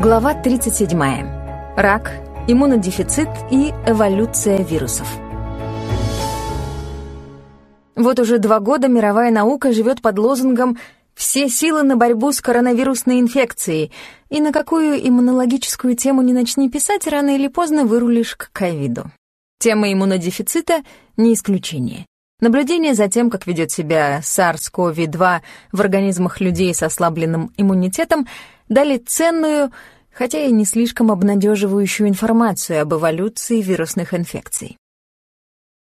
Глава 37. Рак, иммунодефицит и эволюция вирусов. Вот уже два года мировая наука живет под лозунгом «Все силы на борьбу с коронавирусной инфекцией», и на какую иммунологическую тему не начни писать, рано или поздно вырулишь к ковиду. Тема иммунодефицита — не исключение. Наблюдение за тем, как ведет себя SARS-CoV-2 в организмах людей с ослабленным иммунитетом, дали ценную, хотя и не слишком обнадеживающую информацию об эволюции вирусных инфекций.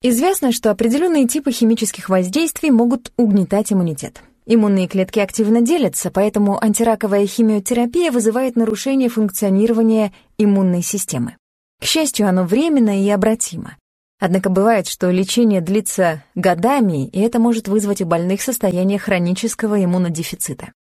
Известно, что определенные типы химических воздействий могут угнетать иммунитет. Иммунные клетки активно делятся, поэтому антираковая химиотерапия вызывает нарушение функционирования иммунной системы. К счастью, оно временно и обратимо. Однако бывает, что лечение длится годами, и это может вызвать у больных состояние хронического иммунодефицита.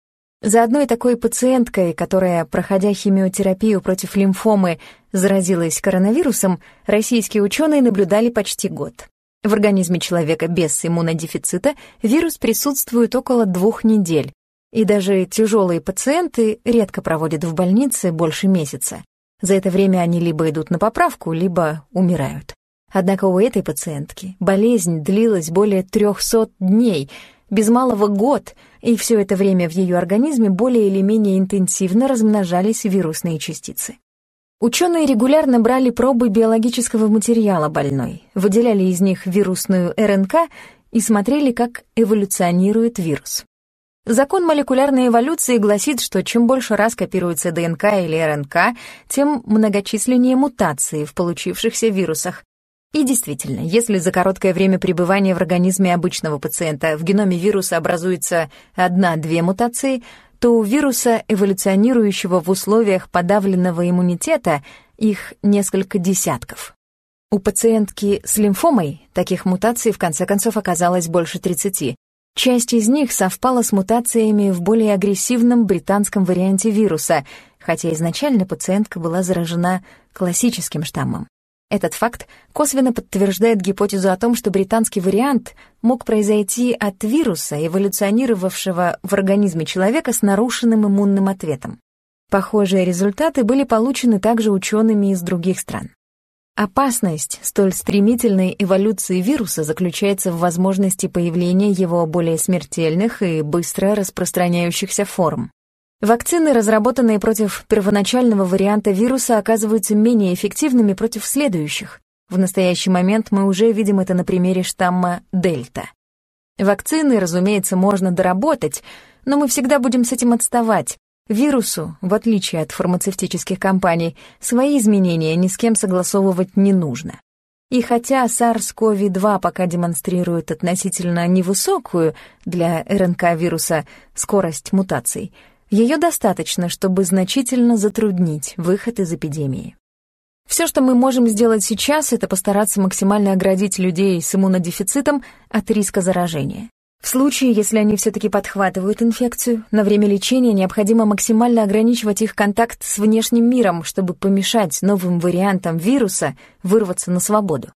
За одной такой пациенткой, которая, проходя химиотерапию против лимфомы, заразилась коронавирусом, российские ученые наблюдали почти год. В организме человека без иммунодефицита вирус присутствует около двух недель, и даже тяжелые пациенты редко проводят в больнице больше месяца. За это время они либо идут на поправку, либо умирают. Однако у этой пациентки болезнь длилась более 300 дней, без малого год, и все это время в ее организме более или менее интенсивно размножались вирусные частицы. Ученые регулярно брали пробы биологического материала больной, выделяли из них вирусную РНК и смотрели, как эволюционирует вирус. Закон молекулярной эволюции гласит, что чем больше раз копируется ДНК или РНК, тем многочисленнее мутации в получившихся вирусах, и действительно, если за короткое время пребывания в организме обычного пациента в геноме вируса образуется одна-две мутации, то у вируса, эволюционирующего в условиях подавленного иммунитета, их несколько десятков. У пациентки с лимфомой таких мутаций в конце концов оказалось больше 30. Часть из них совпала с мутациями в более агрессивном британском варианте вируса, хотя изначально пациентка была заражена классическим штаммом. Этот факт косвенно подтверждает гипотезу о том, что британский вариант мог произойти от вируса, эволюционировавшего в организме человека с нарушенным иммунным ответом. Похожие результаты были получены также учеными из других стран. Опасность столь стремительной эволюции вируса заключается в возможности появления его более смертельных и быстро распространяющихся форм. Вакцины, разработанные против первоначального варианта вируса, оказываются менее эффективными против следующих. В настоящий момент мы уже видим это на примере штамма Дельта. Вакцины, разумеется, можно доработать, но мы всегда будем с этим отставать. Вирусу, в отличие от фармацевтических компаний, свои изменения ни с кем согласовывать не нужно. И хотя SARS-CoV-2 пока демонстрирует относительно невысокую для РНК-вируса скорость мутаций, ее достаточно, чтобы значительно затруднить выход из эпидемии. Все, что мы можем сделать сейчас, это постараться максимально оградить людей с иммунодефицитом от риска заражения. В случае, если они все-таки подхватывают инфекцию, на время лечения необходимо максимально ограничивать их контакт с внешним миром, чтобы помешать новым вариантам вируса вырваться на свободу.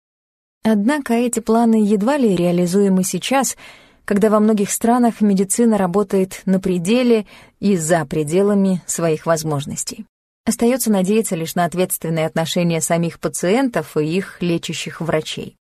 Однако эти планы едва ли реализуемы сейчас, когда во многих странах медицина работает на пределе и за пределами своих возможностей. Остается надеяться лишь на ответственное отношение самих пациентов и их лечащих врачей.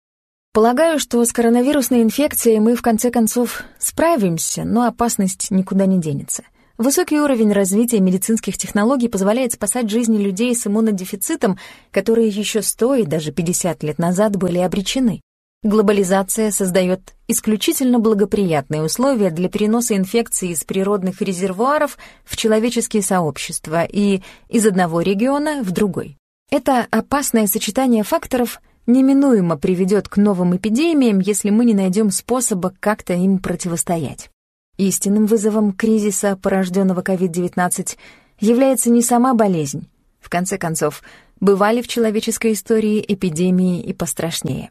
Полагаю, что с коронавирусной инфекцией мы в конце концов справимся, но опасность никуда не денется. Высокий уровень развития медицинских технологий позволяет спасать жизни людей с иммунодефицитом, которые еще 100 и даже 50 лет назад были обречены. Глобализация создает исключительно благоприятные условия для переноса инфекции из природных резервуаров в человеческие сообщества и из одного региона в другой. Это опасное сочетание факторов неминуемо приведет к новым эпидемиям, если мы не найдем способа как-то им противостоять. Истинным вызовом кризиса, порожденного COVID-19, является не сама болезнь. В конце концов, бывали в человеческой истории эпидемии и пострашнее.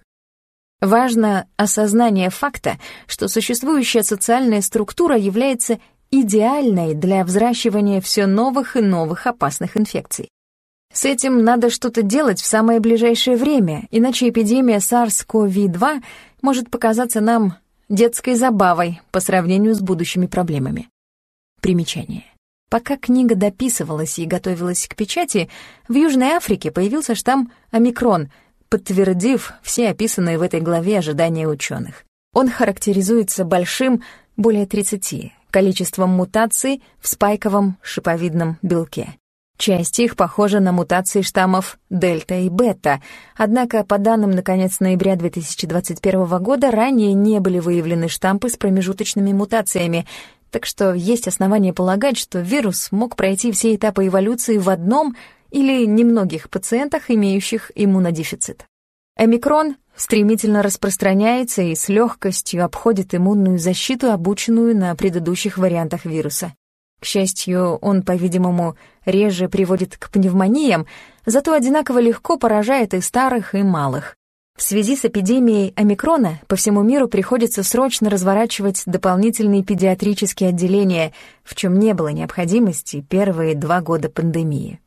Важно осознание факта, что существующая социальная структура является идеальной для взращивания все новых и новых опасных инфекций. С этим надо что-то делать в самое ближайшее время, иначе эпидемия SARS-CoV-2 может показаться нам детской забавой по сравнению с будущими проблемами. Примечание. Пока книга дописывалась и готовилась к печати, в Южной Африке появился штамм «Омикрон», подтвердив все описанные в этой главе ожидания ученых. Он характеризуется большим, более 30, количеством мутаций в спайковом шиповидном белке. Часть их похожа на мутации штаммов дельта и бета, однако по данным на конец ноября 2021 года ранее не были выявлены штампы с промежуточными мутациями, так что есть основания полагать, что вирус мог пройти все этапы эволюции в одном или немногих пациентах, имеющих иммунодефицит. Омикрон стремительно распространяется и с легкостью обходит иммунную защиту, обученную на предыдущих вариантах вируса. К счастью, он, по-видимому, реже приводит к пневмониям, зато одинаково легко поражает и старых, и малых. В связи с эпидемией омикрона по всему миру приходится срочно разворачивать дополнительные педиатрические отделения, в чем не было необходимости первые два года пандемии.